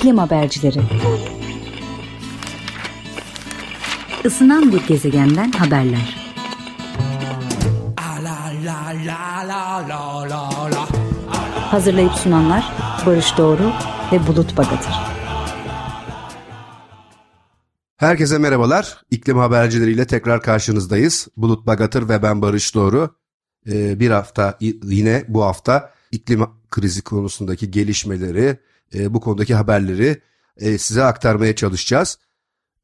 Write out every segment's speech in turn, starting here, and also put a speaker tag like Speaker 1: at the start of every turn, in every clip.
Speaker 1: İklim Habercileri Isınan bir gezegenden haberler. Hazırlayıp sunanlar Barış Doğru ve Bulut Bagatır.
Speaker 2: Herkese merhabalar. İklim habercileriyle tekrar karşınızdayız. Bulut Bagatır ve ben Barış Doğru. Ee, bir hafta yine bu hafta iklim krizi konusundaki gelişmeleri, e, bu konudaki haberleri e, size aktarmaya çalışacağız.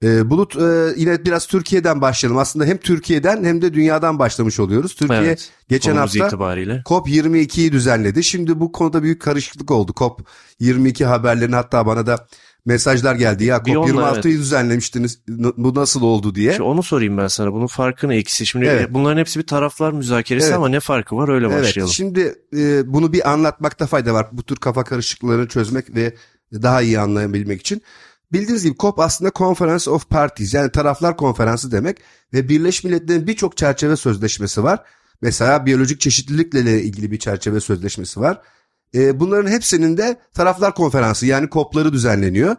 Speaker 2: E, Bulut e, yine biraz Türkiye'den başlayalım. Aslında hem Türkiye'den hem de dünyadan başlamış oluyoruz. Türkiye
Speaker 3: Evet,
Speaker 2: geçen hafta
Speaker 3: itibariyle.
Speaker 2: COP22'yi düzenledi. Şimdi bu konuda büyük karışıklık oldu. COP22 haberlerini hatta bana da mesajlar geldi. Ya
Speaker 3: Bir onunla,
Speaker 2: COP26'yı düzenlemiştiniz. N- Bu nasıl oldu diye.
Speaker 3: Şimdi onu sorayım ben sana. Bunun farkı ne ikisi? Şimdi
Speaker 2: Evet.
Speaker 3: bunların hepsi bir taraflar müzakeresi
Speaker 2: Evet.
Speaker 3: ama ne farkı var öyle
Speaker 2: Evet,
Speaker 3: başlayalım.
Speaker 2: şimdi e, bunu bir anlatmakta fayda var. Bu tür kafa karışıklıklarını çözmek ve daha iyi anlayabilmek için. Bildiğiniz gibi COP aslında Conference of Parties yani taraflar konferansı demek ve Birleşmiş Milletler'in birçok çerçeve sözleşmesi var. Mesela biyolojik çeşitlilikle ilgili bir çerçeve sözleşmesi var. E, bunların hepsinin de taraflar konferansı yani COP'ları düzenleniyor.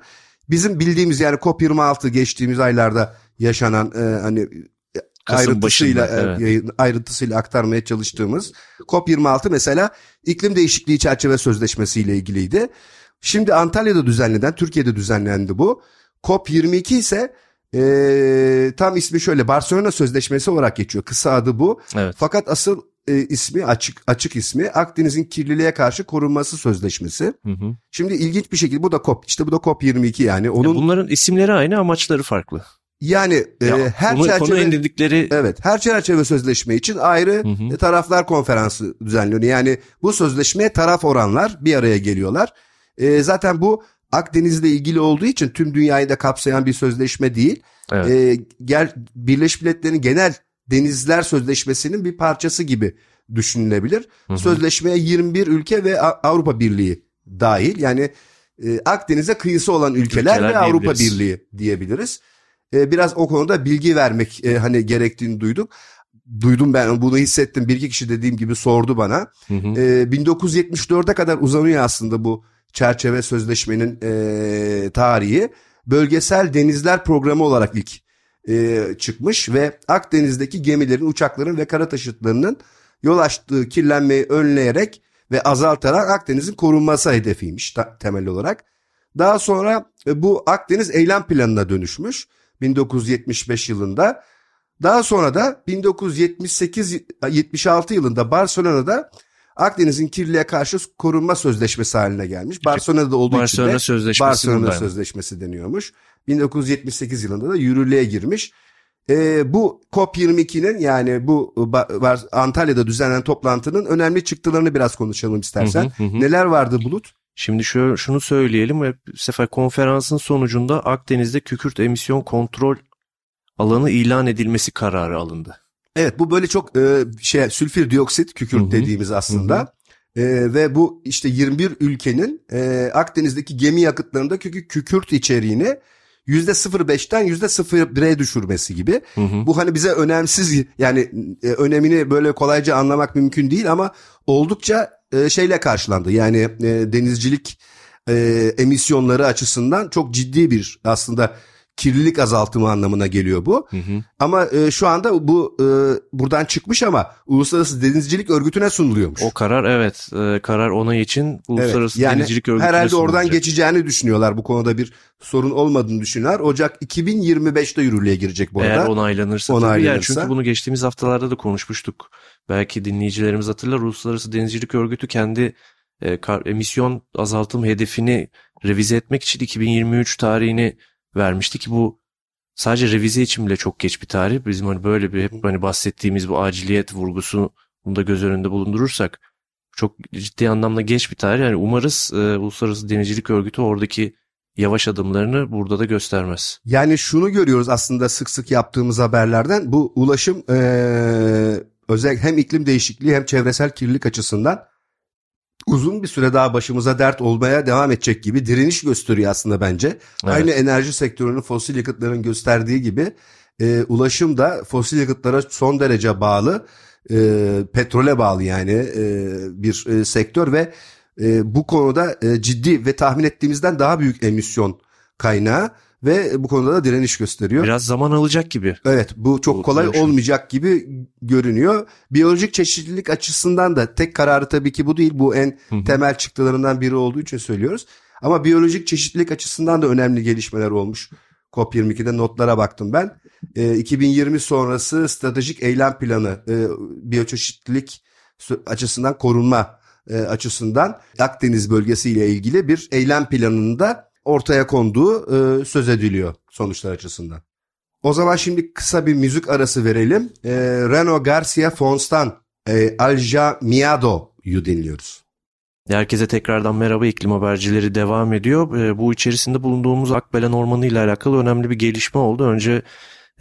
Speaker 2: Bizim bildiğimiz yani COP26 geçtiğimiz aylarda yaşanan e, hani
Speaker 3: Kasım
Speaker 2: ayrıntısıyla
Speaker 3: başında,
Speaker 2: e,
Speaker 3: evet.
Speaker 2: yayın- ayrıntısıyla aktarmaya çalıştığımız COP26 mesela iklim değişikliği çerçeve sözleşmesi ile ilgiliydi. Şimdi Antalya'da düzenlenen, Türkiye'de düzenlendi bu. COP22 ise e, tam ismi şöyle Barcelona Sözleşmesi olarak geçiyor. Kısa adı bu.
Speaker 3: Evet.
Speaker 2: Fakat asıl e, ismi açık açık ismi Akdeniz'in kirliliğe karşı korunması sözleşmesi.
Speaker 3: Hı hı.
Speaker 2: Şimdi ilginç bir şekilde bu da COP. İşte bu da COP22 yani. Onun
Speaker 3: Ya bunların isimleri aynı amaçları farklı.
Speaker 2: yani e,
Speaker 3: Ya
Speaker 2: her
Speaker 3: konu,
Speaker 2: çerçeve
Speaker 3: indirdikleri
Speaker 2: Evet, her çerçeve sözleşme için ayrı
Speaker 3: Hı hı.
Speaker 2: e, taraflar konferansı düzenliyor. Yani bu sözleşmeye taraf oranlar bir araya geliyorlar. E, zaten bu Akdeniz'le ilgili olduğu için tüm dünyayı da kapsayan bir sözleşme değil.
Speaker 3: Evet.
Speaker 2: E, gel Birleşmiş Milletler'in genel denizler sözleşmesinin bir parçası gibi düşünülebilir.
Speaker 3: Hı hı.
Speaker 2: Sözleşmeye 21 ülke ve Avrupa Birliği dahil. Yani e, Akdeniz'e kıyısı olan ülkeler,
Speaker 3: Ülkeler
Speaker 2: ve Avrupa. Birliği diyebiliriz. E, biraz o konuda bilgi vermek e, hani gerektiğini duyduk. Duydum ben bunu hissettim. Bir iki kişi dediğim gibi sordu bana.
Speaker 3: Hı hı.
Speaker 2: E, 1974'e kadar uzanıyor aslında bu çerçeve sözleşmenin e, tarihi. Bölgesel Denizler Programı olarak ilk e, çıkmış ve Akdeniz'deki gemilerin, uçakların ve kara taşıtlarının yol açtığı kirlenmeyi önleyerek ve azaltarak Akdeniz'in korunması hedefiymiş ta- temel olarak. Daha sonra e, bu Akdeniz Eylem Planı'na dönüşmüş 1975 yılında. Daha sonra da 1978-76 yılında Barcelona'da Akdeniz'in kirliliğe karşı korunma sözleşmesi haline gelmiş. Barcelona'da olduğu için
Speaker 3: Barcelona
Speaker 2: de
Speaker 3: Sözleşmesi
Speaker 2: Barcelona
Speaker 3: bundan.
Speaker 2: Sözleşmesi deniyormuş. 1978 yılında da yürürlüğe girmiş. Ee, bu COP22'nin yani bu var- Antalya'da düzenlenen toplantının önemli çıktılarını biraz konuşalım istersen.
Speaker 3: Hı hı hı.
Speaker 2: Neler vardı Bulut?
Speaker 3: Şimdi şu, şunu söyleyelim ve bu sefer konferansın sonucunda Akdeniz'de kükürt emisyon kontrol alanı ilan edilmesi kararı alındı.
Speaker 2: Evet bu böyle çok e, şey sülfür dioksit kükürt
Speaker 3: Hı hı.
Speaker 2: dediğimiz aslında. E, ve bu işte 21 ülkenin e, Akdeniz'deki gemi yakıtlarında kükü, kükürt içeriğini %0.5'ten %0.1'e düşürmesi gibi.
Speaker 3: Hı hı.
Speaker 2: Bu hani bize önemsiz yani e, önemini böyle kolayca anlamak mümkün değil ama oldukça e, şeyle karşılandı. Yani e, denizcilik e, emisyonları açısından çok ciddi bir aslında kirlilik azaltımı anlamına geliyor bu.
Speaker 3: Hı hı.
Speaker 2: Ama e, şu anda bu e, buradan çıkmış ama Uluslararası Denizcilik Örgütü'ne sunuluyormuş.
Speaker 3: O karar evet e, karar onay için
Speaker 2: Evet,
Speaker 3: Uluslararası
Speaker 2: yani
Speaker 3: Denizcilik Örgütü'ne
Speaker 2: herhalde oradan
Speaker 3: sunulacak.
Speaker 2: geçeceğini düşünüyorlar. Bu konuda bir sorun olmadığını düşünüyorlar. Ocak 2025'te yürürlüğe girecek bu
Speaker 3: Eğer
Speaker 2: arada.
Speaker 3: onaylanırsa, tabii.
Speaker 2: Onaylanırsa.
Speaker 3: Yani çünkü bunu geçtiğimiz haftalarda da konuşmuştuk. Belki dinleyicilerimiz hatırlar. Uluslararası Denizcilik Örgütü kendi e, kar- emisyon azaltım hedefini revize etmek için 2023 tarihini vermişti ki bu sadece revize için bile çok geç bir tarih. Bizim hani böyle bir hep hani bahsettiğimiz bu aciliyet vurgusu bunu da göz önünde bulundurursak çok ciddi anlamda geç bir tarih. Yani umarız e, Uluslararası Denizcilik Örgütü oradaki yavaş adımlarını burada da göstermez.
Speaker 2: Yani şunu görüyoruz aslında sık sık yaptığımız haberlerden. Bu ulaşım e, özellikle hem iklim değişikliği hem çevresel kirlilik açısından uzun bir süre daha başımıza dert olmaya devam edecek gibi direniş gösteriyor aslında bence.
Speaker 3: Evet.
Speaker 2: Aynı enerji sektörünün fosil yakıtların gösterdiği gibi e, ulaşım da fosil yakıtlara son derece bağlı, e, petrole bağlı yani e, bir e, sektör ve e, bu konuda e, ciddi ve tahmin ettiğimizden daha büyük emisyon kaynağı ve bu konuda da direniş gösteriyor.
Speaker 3: Biraz zaman alacak gibi.
Speaker 2: Evet bu çok
Speaker 3: Bu
Speaker 2: kolay
Speaker 3: dönüşüm.
Speaker 2: olmayacak gibi görünüyor. Biyolojik çeşitlilik açısından da tek kararı tabii ki bu değil. Bu en
Speaker 3: Hı hı.
Speaker 2: temel çıktılarından biri olduğu için söylüyoruz. Ama biyolojik çeşitlilik açısından da önemli gelişmeler olmuş. COP22'de notlara baktım ben. E, 2020 sonrası stratejik eylem planı e, biyoçeşitlilik açısından korunma e, açısından Akdeniz bölgesiyle ilgili bir eylem planında ortaya konduğu e, söz ediliyor sonuçlar açısından. O zaman şimdi kısa bir müzik arası verelim. E, Reno Garcia Fons'tan e, Alja Miado'yu dinliyoruz.
Speaker 3: Herkese tekrardan merhaba iklim habercileri devam ediyor. Ee, Bu içerisinde bulunduğumuz Akbelen Ormanı ile alakalı önemli bir gelişme oldu. Önce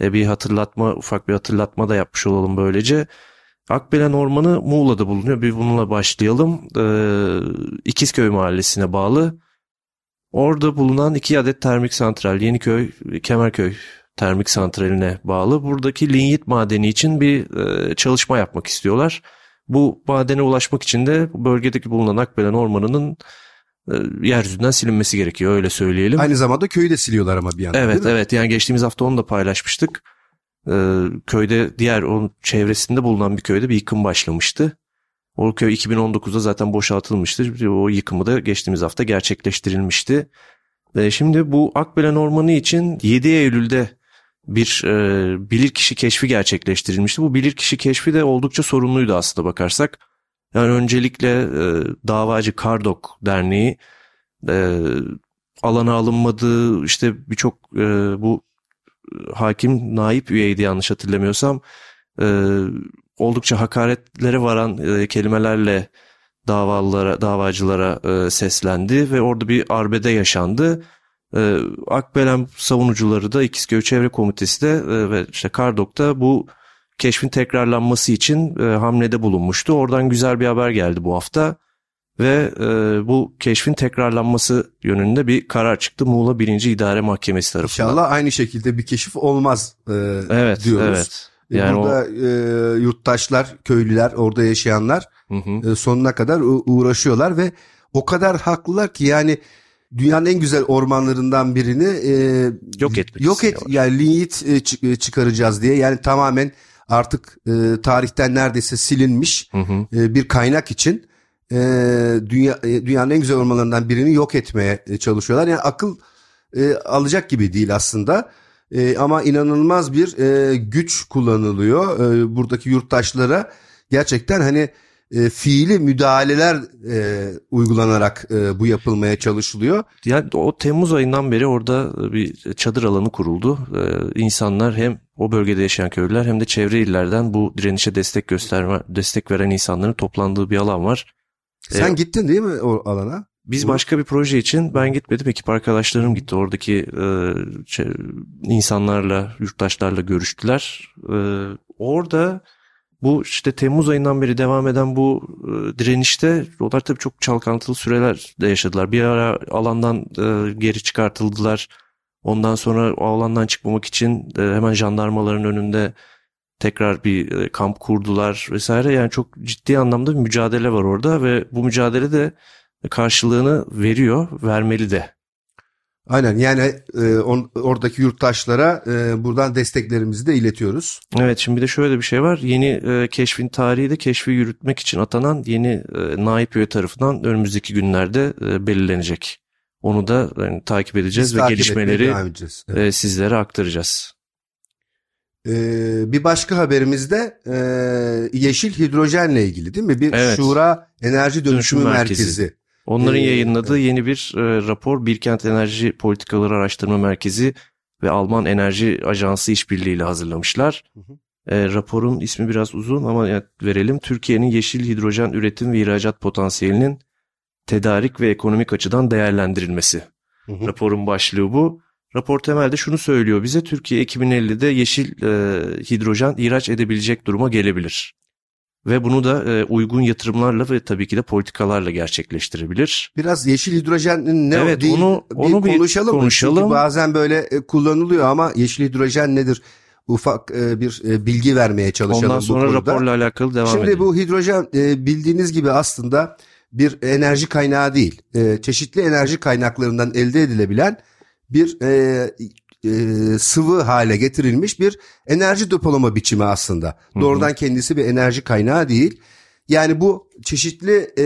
Speaker 3: e, bir hatırlatma, ufak bir hatırlatma da yapmış olalım böylece. Akbelen Ormanı Muğla'da bulunuyor. Bir bununla başlayalım. Ee, İkizköy Mahallesi'ne bağlı. Orada bulunan iki adet termik santral, Yeniköy, Kemerköy termik santraline bağlı. Buradaki linyit madeni için bir e, çalışma yapmak istiyorlar. Bu madene ulaşmak için de bölgedeki bulunan Akbelen Ormanı'nın e, yeryüzünden silinmesi gerekiyor öyle söyleyelim.
Speaker 2: Aynı zamanda köyü de siliyorlar ama bir yandan
Speaker 3: Evet evet yani geçtiğimiz hafta onu da paylaşmıştık. Ee, köyde diğer onun çevresinde bulunan bir köyde bir yıkım başlamıştı. O köy 2019'da zaten boşaltılmıştı. O yıkımı da geçtiğimiz hafta gerçekleştirilmişti. Ee, şimdi bu Akbelen Ormanı için 7 Eylül'de bir e, bilirkişi keşfi gerçekleştirilmişti. Bu bilirkişi keşfi de oldukça sorunluydu aslında bakarsak. Yani öncelikle e, davacı Kardok Derneği e, alana alınmadığı işte birçok e, bu e, hakim naip üyeydi yanlış hatırlamıyorsam e, oldukça hakaretlere varan e, kelimelerle davalılara davacılara e, seslendi ve orada bir arbede yaşandı. E, Akbelen savunucuları da İkizköy Çevre Komitesi de e, ve işte Kardok'ta bu keşfin tekrarlanması için e, hamlede bulunmuştu. Oradan güzel bir haber geldi bu hafta ve e, bu keşfin tekrarlanması yönünde bir karar çıktı Muğla 1. İdare Mahkemesi tarafından.
Speaker 2: İnşallah aynı şekilde bir keşif olmaz e,
Speaker 3: Evet,
Speaker 2: diyoruz.
Speaker 3: evet.
Speaker 2: E,
Speaker 3: Yani
Speaker 2: Burada e, yurttaşlar, köylüler, orada yaşayanlar
Speaker 3: o, Hı hı.
Speaker 2: e, sonuna kadar uğraşıyorlar ve o kadar haklılar ki yani dünyanın en güzel ormanlarından birini e,
Speaker 3: Yok etmek
Speaker 2: yok et yani linyit e, e, çıkaracağız diye yani tamamen artık e, tarihten neredeyse silinmiş
Speaker 3: Hı hı.
Speaker 2: e, bir kaynak için e, dünya e, dünyanın en güzel ormanlarından birini yok etmeye çalışıyorlar. Yani akıl e, alacak gibi değil aslında. E, ama inanılmaz bir e, güç kullanılıyor e, buradaki yurttaşlara. Gerçekten hani e, fiili müdahaleler e, uygulanarak e, bu yapılmaya çalışılıyor.
Speaker 3: Yani o Temmuz ayından beri orada bir çadır alanı kuruldu. Ee, insanlar hem o bölgede yaşayan köylüler hem de çevre illerden bu direnişe destek gösterme, destek veren insanların toplandığı bir alan var.
Speaker 2: Sen
Speaker 3: E,
Speaker 2: gittin değil mi o alana?
Speaker 3: Biz başka bir proje için ben gitmedim. Ekip arkadaşlarım gitti. Oradaki e, çe- insanlarla, yurttaşlarla görüştüler. E, orada bu işte Temmuz ayından beri devam eden bu e, direnişte onlar tabii çok çalkantılı süreler de yaşadılar. Bir ara alandan e, geri çıkartıldılar. Ondan sonra o alandan çıkmamak için e, hemen jandarmaların önünde tekrar bir e, kamp kurdular vesaire. Yani çok ciddi anlamda bir mücadele var orada ve bu mücadele de karşılığını veriyor, vermeli de.
Speaker 2: Aynen yani e, on, oradaki yurttaşlara e, buradan desteklerimizi de iletiyoruz.
Speaker 3: Evet şimdi bir de şöyle bir şey var. Yeni e, keşfin tarihi de keşfi yürütmek için atanan yeni e, naip üye tarafından önümüzdeki günlerde e, belirlenecek. Onu da yani, takip edeceğiz
Speaker 2: Biz
Speaker 3: ve
Speaker 2: takip
Speaker 3: gelişmeleri.
Speaker 2: Evet.
Speaker 3: e, sizlere aktaracağız.
Speaker 2: Ee, bir başka haberimizde e, yeşil hidrojenle ilgili değil mi? Bir
Speaker 3: Evet.
Speaker 2: Şura Enerji Dönüşümü
Speaker 3: Dönüşüm
Speaker 2: Merkezi.
Speaker 3: Merkezi. Onların
Speaker 2: Ee,
Speaker 3: yayınladığı yeni bir e, rapor Birkent Enerji Politikaları Araştırma Merkezi ve Alman Enerji Ajansı işbirliğiyle hazırlamışlar.
Speaker 2: Hı hı.
Speaker 3: E, raporun ismi biraz uzun ama verelim. Türkiye'nin yeşil hidrojen üretim ve ihracat potansiyelinin tedarik ve ekonomik açıdan değerlendirilmesi.
Speaker 2: Hı hı.
Speaker 3: Raporun başlığı bu. Rapor temelde şunu söylüyor bize Türkiye 2050'de yeşil e, hidrojen ihraç edebilecek duruma gelebilir. Ve bunu da e, uygun yatırımlarla ve tabii ki de politikalarla gerçekleştirebilir.
Speaker 2: Biraz yeşil hidrojenin ne
Speaker 3: Evet,
Speaker 2: değil
Speaker 3: onu-
Speaker 2: bir
Speaker 3: onu bir
Speaker 2: konuşalım. Çünkü bazen böyle e, kullanılıyor ama yeşil hidrojen nedir? Ufak e, bir e, bilgi vermeye çalışalım
Speaker 3: Ondan
Speaker 2: bu
Speaker 3: sonra
Speaker 2: konuda.
Speaker 3: raporla alakalı devam
Speaker 2: Şimdi
Speaker 3: edelim.
Speaker 2: bu hidrojen bildiğiniz gibi aslında bir enerji kaynağı değil. Çeşitli enerji kaynaklarından elde edilebilen bir e, sıvı hale getirilmiş bir enerji depolama biçimi aslında. Doğrudan kendisi bir enerji kaynağı değil. Yani bu çeşitli e,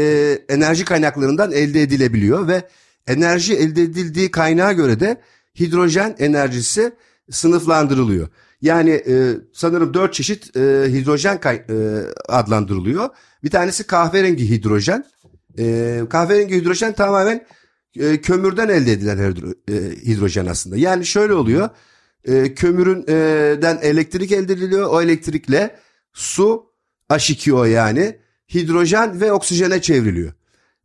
Speaker 2: enerji kaynaklarından elde edilebiliyor ve enerji elde edildiği kaynağa göre de hidrojen enerjisi sınıflandırılıyor. Yani e, sanırım dört çeşit e, hidrojen kay- e, adlandırılıyor. Bir tanesi kahverengi hidrojen. E, kahverengi hidrojen tamamen e, kömürden elde edilen hidro- e, hidrojen aslında. Yani şöyle oluyor. E, kömüründen elektrik elde ediliyor. O elektrikle su H2O yani hidrojen ve oksijene çevriliyor.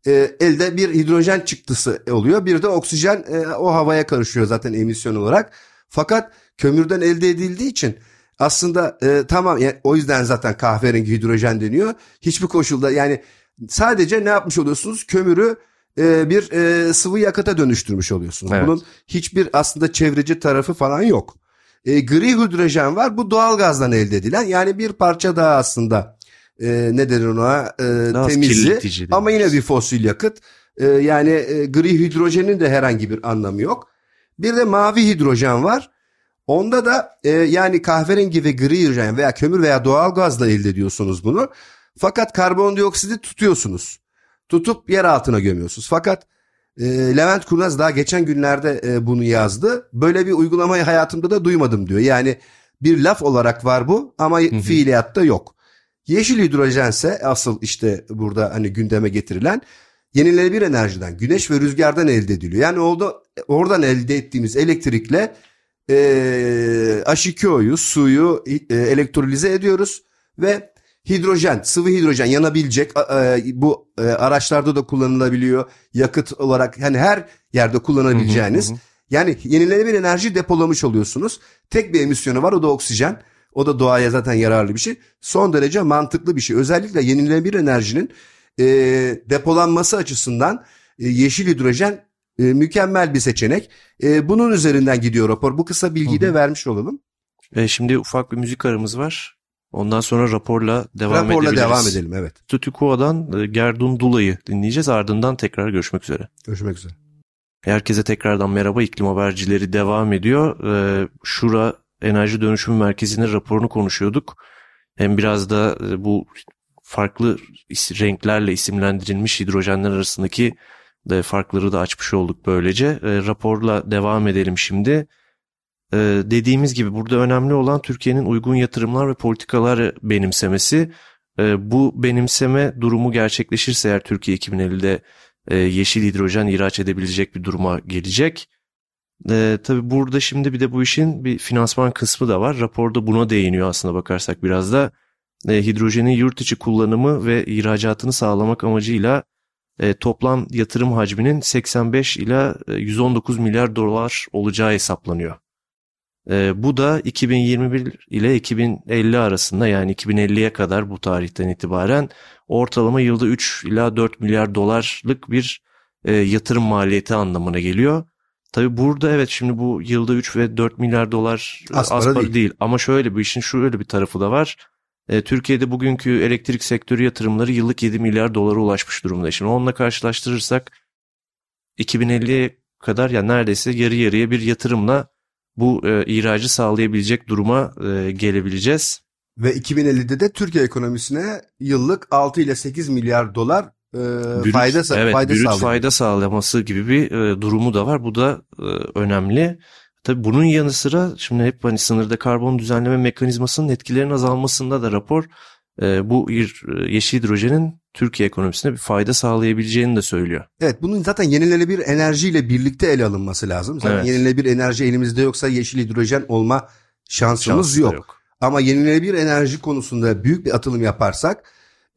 Speaker 2: E, elde bir hidrojen çıktısı oluyor. Bir de oksijen e, o havaya karışıyor zaten emisyon olarak. Fakat kömürden elde edildiği için aslında e, tamam yani o yüzden zaten kahverengi hidrojen deniyor. Hiçbir koşulda yani sadece ne yapmış oluyorsunuz? Kömürü e, bir e, sıvı yakıta dönüştürmüş oluyorsunuz.
Speaker 3: Evet.
Speaker 2: Bunun hiçbir aslında çevreci tarafı falan yok. E, gri hidrojen var. Bu doğal gazdan elde edilen yani bir parça daha aslında e, ne denir ona e,
Speaker 3: Daha az
Speaker 2: temizli
Speaker 3: kirletici
Speaker 2: ama yine bir fosil yakıt. E, yani e, gri hidrojenin de herhangi bir anlamı yok. Bir de mavi hidrojen var. Onda da e, yani kahverengi ve gri hidrojen veya kömür veya doğal gazla elde ediyorsunuz bunu. Fakat karbondioksidi tutuyorsunuz. Tutup yer altına gömüyorsunuz. Fakat e, Levent Kurnaz daha geçen günlerde e, bunu yazdı. Böyle bir uygulamayı hayatımda da duymadım diyor. Yani bir laf olarak var bu ama
Speaker 3: hı.
Speaker 2: fiiliyatta yok. Yeşil hidrojense asıl işte burada hani gündeme getirilen yenilenebilir enerjiden, güneş ve rüzgardan elde ediliyor. Yani orada oradan elde ettiğimiz elektrikle e, H2O'yu, suyu e, elektrolize ediyoruz ve hidrojen, sıvı hidrojen yanabilecek e, bu e, araçlarda da kullanılabiliyor. Yakıt olarak hani her yerde kullanabileceğiniz.
Speaker 3: Hı hı hı.
Speaker 2: Yani yenilenebilir enerji depolamış oluyorsunuz. Tek bir emisyonu var o da oksijen. O da doğaya zaten yararlı bir şey. Son derece mantıklı bir şey. Özellikle yenilenebilir enerjinin e, depolanması açısından e, yeşil hidrojen e, mükemmel bir seçenek. E, bunun üzerinden gidiyor rapor. Bu kısa bilgiyi de vermiş olalım.
Speaker 3: E, şimdi ufak bir müzik aramız var. Ondan sonra raporla devam
Speaker 2: Raporla
Speaker 3: edebiliriz.
Speaker 2: devam edelim evet.
Speaker 3: Stütüko'dan e, Gerdun Dula'yı dinleyeceğiz. Ardından tekrar görüşmek üzere.
Speaker 2: Görüşmek üzere.
Speaker 3: Herkese tekrardan merhaba. İklim habercileri devam ediyor. Ee, Şura Enerji Dönüşümü Merkezi'nin raporunu konuşuyorduk. Hem biraz da e, bu farklı renklerle isimlendirilmiş hidrojenler arasındaki farkları da açmış olduk böylece. Raporla devam edelim şimdi. Ee, dediğimiz gibi burada önemli olan Türkiye'nin uygun yatırımlar ve politikalar benimsemesi. Ee, bu benimseme durumu gerçekleşirse eğer Türkiye 2050'de e, yeşil hidrojen ihraç edebilecek bir duruma gelecek. E, tabii burada şimdi bir de bu işin bir finansman kısmı da var. Raporda buna değiniyor aslında bakarsak biraz da. E, hidrojenin yurt içi kullanımı ve ihracatını sağlamak amacıyla e, toplam yatırım hacminin 85 ila e, 119 milyar dolar olacağı hesaplanıyor. E, bu da 2021 ile 2050 arasında yani 2050'ye kadar bu tarihten itibaren ortalama yılda 3 ila 4 milyar dolarlık bir e, yatırım maliyeti anlamına geliyor. Tabi burada evet şimdi bu yılda 3 ve 4 milyar dolar
Speaker 2: Az para değil.
Speaker 3: değil. Ama şöyle bir işin şöyle bir tarafı da var. E, Türkiye'de bugünkü elektrik sektörü yatırımları yıllık 7 milyar dolara ulaşmış durumda. Şimdi onunla karşılaştırırsak 2050'ye kadar yani neredeyse yarı yarıya bir yatırımla bu e, ihracı sağlayabilecek duruma e, gelebileceğiz.
Speaker 2: Ve 2050'de de Türkiye ekonomisine yıllık 6 ile 8 milyar dolar e,
Speaker 3: Brüt-
Speaker 2: fayda,
Speaker 3: evet,
Speaker 2: fayda
Speaker 3: brüt
Speaker 2: sağlıyor.
Speaker 3: fayda sağlaması gibi bir e, durumu da var. Bu da e, önemli. Tabii bunun yanı sıra şimdi hep hani sınırda karbon düzenleme mekanizmasının etkilerinin azalmasında da rapor e, bu e, yeşil hidrojenin Türkiye ekonomisine bir fayda sağlayabileceğini de söylüyor.
Speaker 2: Evet bunun zaten yenilenebilir enerjiyle birlikte ele alınması lazım. Zaten
Speaker 3: Evet.
Speaker 2: yenilenebilir enerji elimizde yoksa yeşil hidrojen olma şansımız
Speaker 3: Şansı da
Speaker 2: yok. Ama yenilenebilir enerji konusunda büyük bir atılım yaparsak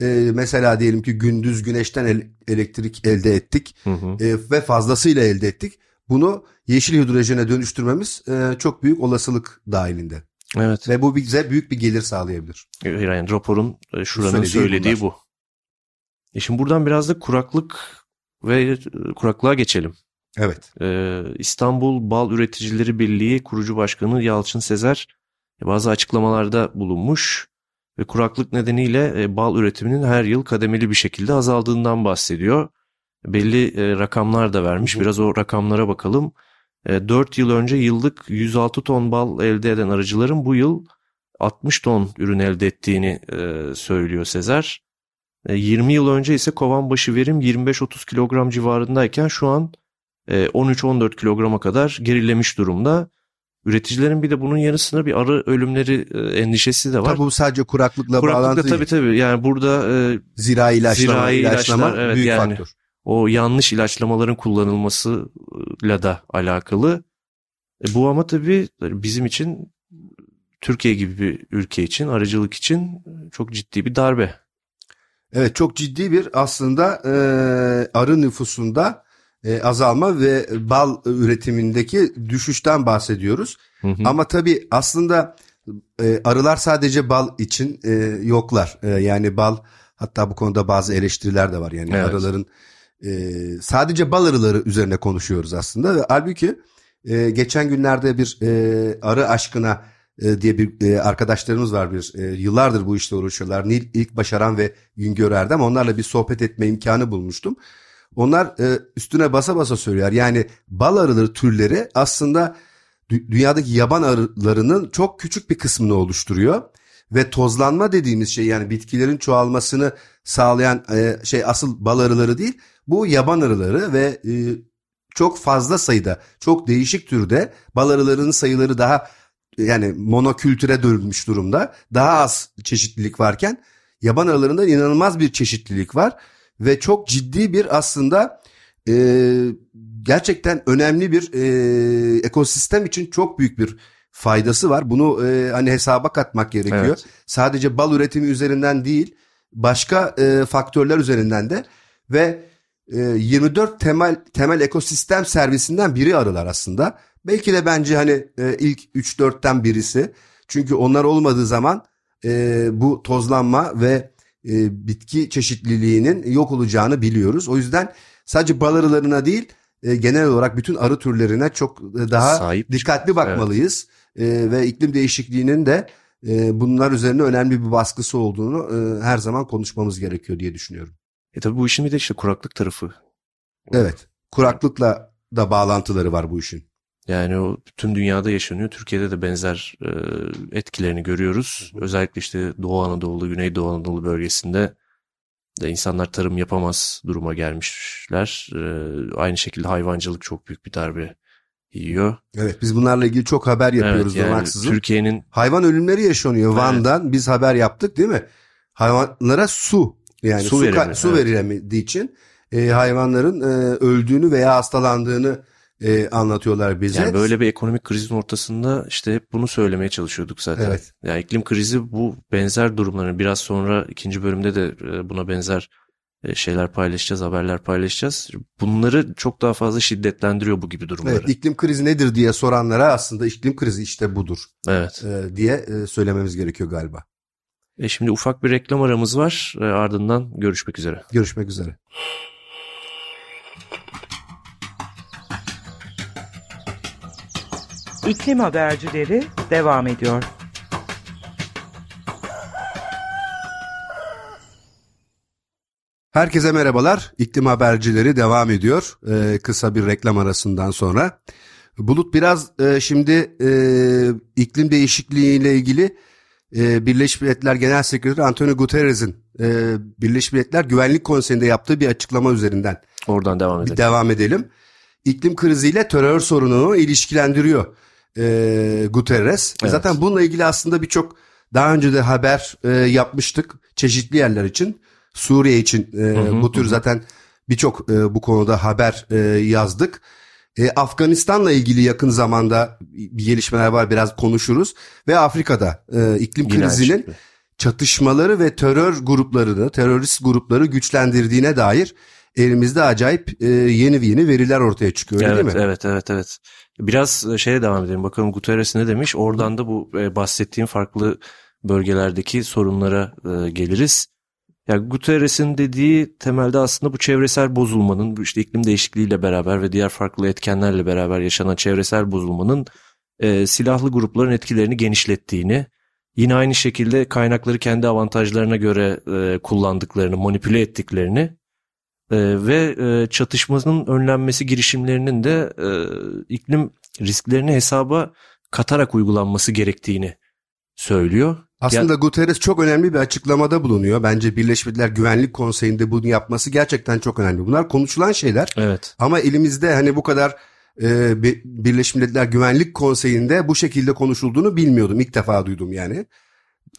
Speaker 2: e, mesela diyelim ki gündüz güneşten el- elektrik elde ettik
Speaker 3: Hı hı.
Speaker 2: e, ve fazlasıyla elde ettik. Bunu yeşil hidrojene dönüştürmemiz e, çok büyük olasılık dahilinde.
Speaker 3: Evet.
Speaker 2: Ve bu bize büyük bir gelir sağlayabilir.
Speaker 3: Yani raporun e, şuranın
Speaker 2: Söylediği
Speaker 3: söylediği bu. E şimdi buradan biraz da kuraklık ve e, kuraklığa geçelim.
Speaker 2: Evet.
Speaker 3: Ee, İstanbul Bal Üreticileri Birliği kurucu başkanı Yalçın Sezer bazı açıklamalarda bulunmuş ve kuraklık nedeniyle e, bal üretiminin her yıl kademeli bir şekilde azaldığından bahsediyor. Belli e, rakamlar da vermiş. Biraz o rakamlara bakalım. 4 yıl önce yıllık 106 ton bal elde eden arıcıların bu yıl 60 ton ürün elde ettiğini söylüyor Sezer. 20 yıl önce ise kovan başı verim 25-30 kilogram civarındayken şu an 13-14 kilograma kadar gerilemiş durumda. Üreticilerin bir de bunun yanı sıra bir arı ölümleri e, endişesi de var.
Speaker 2: Tabii bu sadece kuraklıkla,
Speaker 3: kuraklıkla
Speaker 2: bağlantılı.
Speaker 3: tabii tabii. Yani burada e,
Speaker 2: zirai ilaçlama,
Speaker 3: zirai
Speaker 2: ilaçlama
Speaker 3: ilaçlar, evet,
Speaker 2: büyük
Speaker 3: yani.
Speaker 2: faktör.
Speaker 3: o yanlış ilaçlamaların kullanılmasıyla da alakalı. E, bu ama tabii bizim için Türkiye gibi bir ülke için, arıcılık için çok ciddi bir darbe.
Speaker 2: Evet çok ciddi bir aslında e, arı nüfusunda e, azalma ve bal üretimindeki düşüşten bahsediyoruz.
Speaker 3: Hı hı.
Speaker 2: Ama tabii aslında e, arılar sadece bal için e, yoklar. E, yani bal hatta bu konuda bazı eleştiriler de var. Yani
Speaker 3: Evet.
Speaker 2: arıların e, sadece bal arıları üzerine konuşuyoruz aslında. Ve halbuki e, geçen günlerde bir e, arı aşkına e, diye bir e, arkadaşlarımız var bir e, yıllardır bu işle uğraşıyorlar. Nil İlk Başaran ve Güngör Erdem onlarla bir sohbet etme imkanı bulmuştum. Onlar e, üstüne basa basa söylüyor. Yani bal arıları türleri aslında dü- dünyadaki yaban arılarının çok küçük bir kısmını oluşturuyor. Ve tozlanma dediğimiz şey yani bitkilerin çoğalmasını sağlayan e, şey asıl bal arıları değil. Bu yaban arıları ve e, çok fazla sayıda çok değişik türde bal arılarının sayıları daha yani monokültüre dönmüş durumda. Daha az çeşitlilik varken yaban arılarında inanılmaz bir çeşitlilik var ve çok ciddi bir aslında e, gerçekten önemli bir e, ekosistem için çok büyük bir faydası var. Bunu e, hani hesaba katmak gerekiyor.
Speaker 3: Evet.
Speaker 2: Sadece bal üretimi üzerinden değil, başka e, faktörler üzerinden de ve e, 24 temel temel ekosistem servisinden biri arılar aslında. Belki de bence hani e, ilk 3-4'ten birisi. Çünkü onlar olmadığı zaman e, bu tozlanma ve e, bitki çeşitliliğinin yok olacağını biliyoruz. O yüzden sadece bal arılarına değil e, genel olarak bütün arı türlerine çok e, daha
Speaker 3: Sahip
Speaker 2: dikkatli bakmalıyız. E, ve iklim değişikliğinin de e, bunlar üzerine önemli bir baskısı olduğunu e, her zaman konuşmamız gerekiyor diye düşünüyorum.
Speaker 3: E tabii bu işin bir de işte kuraklık tarafı.
Speaker 2: Evet. Kuraklıkla da bağlantıları var bu işin.
Speaker 3: Yani o tüm dünyada yaşanıyor. Türkiye'de de benzer e, etkilerini görüyoruz. Özellikle işte Doğu Anadolu, Güneydoğu Anadolu bölgesinde de insanlar tarım yapamaz duruma gelmişler. E, aynı şekilde hayvancılık çok büyük bir darbe yiyor.
Speaker 2: Evet biz bunlarla ilgili çok haber yapıyoruz
Speaker 3: evet, yani. Türkiye'nin
Speaker 2: Hayvan ölümleri yaşanıyor
Speaker 3: Evet.
Speaker 2: Van'dan. Biz haber yaptık değil mi? Hayvanlara su yani
Speaker 3: Su
Speaker 2: su,
Speaker 3: verimi,
Speaker 2: su
Speaker 3: evet.
Speaker 2: verilemediği için e, hayvanların e, öldüğünü veya hastalandığını e, anlatıyorlar bize.
Speaker 3: yani böyle bir ekonomik krizin ortasında işte hep bunu söylemeye çalışıyorduk zaten.
Speaker 2: Evet.
Speaker 3: Yani iklim krizi bu benzer durumların biraz sonra ikinci bölümde de e, buna benzer e, şeyler paylaşacağız, haberler paylaşacağız. Bunları çok daha fazla şiddetlendiriyor bu gibi durumları.
Speaker 2: Evet, iklim krizi nedir diye soranlara aslında iklim krizi işte budur
Speaker 3: Evet.
Speaker 2: e, diye söylememiz gerekiyor galiba.
Speaker 3: E şimdi ufak bir reklam aramız var. Ardından görüşmek üzere.
Speaker 2: Görüşmek üzere.
Speaker 4: İklim habercileri devam ediyor.
Speaker 2: Herkese merhabalar. İklim habercileri devam ediyor. Ee, kısa bir reklam arasından sonra. Bulut biraz e, şimdi e, iklim değişikliğiyle ilgili e, Birleşmiş Milletler Genel Sekreteri Antonio Guterres'in e, Birleşmiş Milletler Güvenlik Konseyi'nde yaptığı bir açıklama üzerinden
Speaker 3: Oradan devam
Speaker 2: bir
Speaker 3: edelim.
Speaker 2: devam edelim. İklim kriziyle terör sorununu ilişkilendiriyor e, Guterres.
Speaker 3: Evet.
Speaker 2: Zaten bununla ilgili aslında birçok daha önce de haber e, yapmıştık çeşitli yerler için. Suriye için e,
Speaker 3: hı,
Speaker 2: bu tür
Speaker 3: hı hı.
Speaker 2: zaten birçok e, bu konuda haber e, yazdık. E, Afganistan'la ilgili yakın zamanda bir gelişmeler var biraz konuşuruz. Ve Afrika'da e, iklim
Speaker 3: Yine
Speaker 2: krizinin
Speaker 3: şekilde.
Speaker 2: çatışmaları ve terör gruplarını, terörist grupları güçlendirdiğine dair elimizde acayip e, yeni yeni veriler ortaya çıkıyor
Speaker 3: Evet,
Speaker 2: değil mi?
Speaker 3: evet, evet, evet. Biraz e, şeye devam edelim. Bakalım Guterres ne demiş? Oradan da bu e, bahsettiğim farklı bölgelerdeki sorunlara e, geliriz. Yani Guterres'in dediği temelde aslında bu çevresel bozulmanın, işte iklim değişikliğiyle beraber ve diğer farklı etkenlerle beraber yaşanan çevresel bozulmanın e, silahlı grupların etkilerini genişlettiğini, yine aynı şekilde kaynakları kendi avantajlarına göre e, kullandıklarını, manipüle ettiklerini e, ve e, çatışmanın önlenmesi girişimlerinin de e, iklim risklerini hesaba katarak uygulanması gerektiğini söylüyor.
Speaker 2: Aslında ya, Guterres çok önemli bir açıklamada bulunuyor. Bence Birleşmiş Milletler Güvenlik Konseyi'nde bunu yapması gerçekten çok önemli. Bunlar konuşulan şeyler.
Speaker 3: Evet.
Speaker 2: Ama elimizde hani bu kadar e, Birleşmiş Milletler Güvenlik Konseyi'nde bu şekilde konuşulduğunu bilmiyordum. İlk defa duydum yani.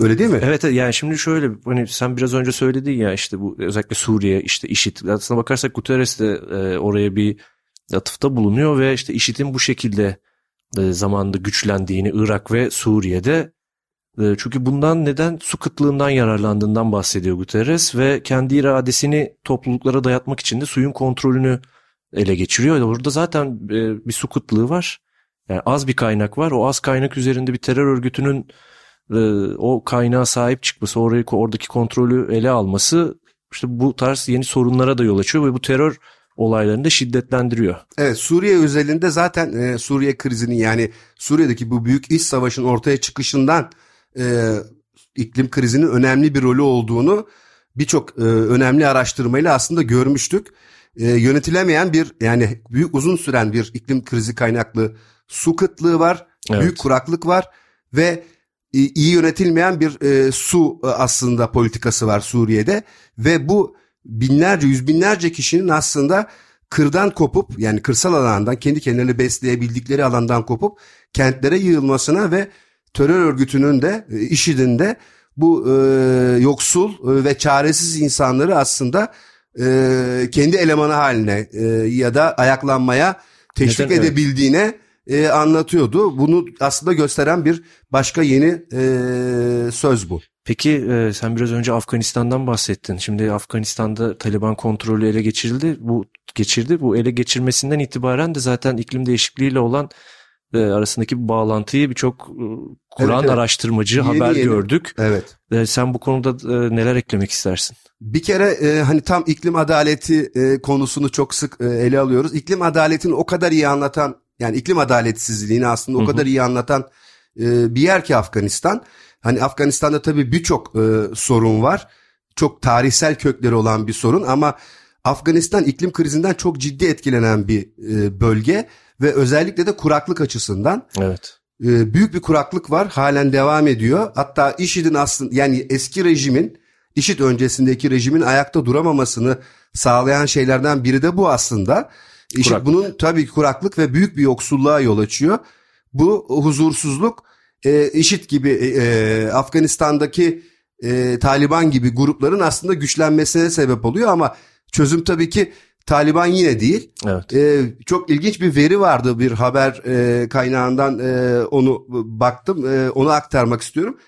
Speaker 2: Öyle değil mi?
Speaker 3: Evet yani şimdi şöyle hani sen biraz önce söyledin ya işte bu özellikle Suriye işte IŞİD aslına bakarsak Guterres de e, oraya bir atıfta bulunuyor ve işte IŞİD'in bu şekilde e, zamanda güçlendiğini Irak ve Suriye'de e, çünkü bundan neden su kıtlığından yararlandığından bahsediyor Guterres ve kendi iradesini topluluklara dayatmak için de suyun kontrolünü ele geçiriyor. Orada zaten e, bir su kıtlığı var. Yani az bir kaynak var. O az kaynak üzerinde bir terör örgütünün o kaynağa sahip çıkması, orayı oradaki kontrolü ele alması işte bu tarz yeni sorunlara da yol açıyor ve bu terör olaylarını da şiddetlendiriyor.
Speaker 2: Evet Suriye özelinde zaten e, Suriye krizinin yani Suriye'deki bu büyük iç savaşın ortaya çıkışından e, iklim krizinin önemli bir rolü olduğunu birçok e, önemli araştırmayla aslında görmüştük. E, yönetilemeyen bir yani büyük uzun süren bir iklim krizi kaynaklı su kıtlığı var, evet. büyük kuraklık var ve iyi yönetilmeyen bir e, su e, aslında politikası var Suriye'de ve bu binlerce yüz binlerce kişinin aslında kırdan kopup yani kırsal alandan kendi kendilerini besleyebildikleri alandan kopup kentlere yığılmasına ve terör örgütünün de e, IŞİD'in de bu e, yoksul e, ve çaresiz insanları aslında e, kendi elemanı haline e, ya da ayaklanmaya teşvik Neden, edebildiğine evet. E, anlatıyordu. Bunu aslında gösteren bir başka yeni e, söz bu.
Speaker 3: Peki e, sen biraz önce Afganistan'dan bahsettin. Şimdi Afganistan'da Taliban kontrolü ele geçirildi. Bu geçirdi. Bu ele geçirmesinden itibaren de zaten iklim değişikliğiyle olan e, arasındaki bağlantıyı birçok e, Kur'an evet, evet. araştırmacı yeni, haber yeni. gördük.
Speaker 2: Evet.
Speaker 3: E, sen bu konuda e, neler eklemek istersin?
Speaker 2: Bir kere e, hani tam iklim adaleti e, konusunu çok sık e, ele alıyoruz. İklim adaletini o kadar iyi anlatan yani iklim adaletsizliğini aslında o kadar iyi anlatan e, bir yer ki Afganistan. Hani Afganistan'da tabii birçok e, sorun var. Çok tarihsel kökleri olan bir sorun ama Afganistan iklim krizinden çok ciddi etkilenen bir e, bölge ve özellikle de kuraklık açısından.
Speaker 3: Evet.
Speaker 2: E, büyük bir kuraklık var halen devam ediyor. Hatta IŞİD'in aslında yani eski rejimin IŞİD öncesindeki rejimin ayakta duramamasını sağlayan şeylerden biri de bu aslında. IŞİD bunun tabii kuraklık ve büyük bir yoksulluğa yol açıyor. Bu huzursuzluk e, IŞİD gibi e, e, Afganistan'daki e, Taliban gibi grupların aslında güçlenmesine sebep oluyor ama çözüm tabii ki Taliban yine değil.
Speaker 3: Evet.
Speaker 2: Ee, çok ilginç bir veri vardı bir haber e, kaynağından e, onu baktım e, onu aktarmak istiyorum.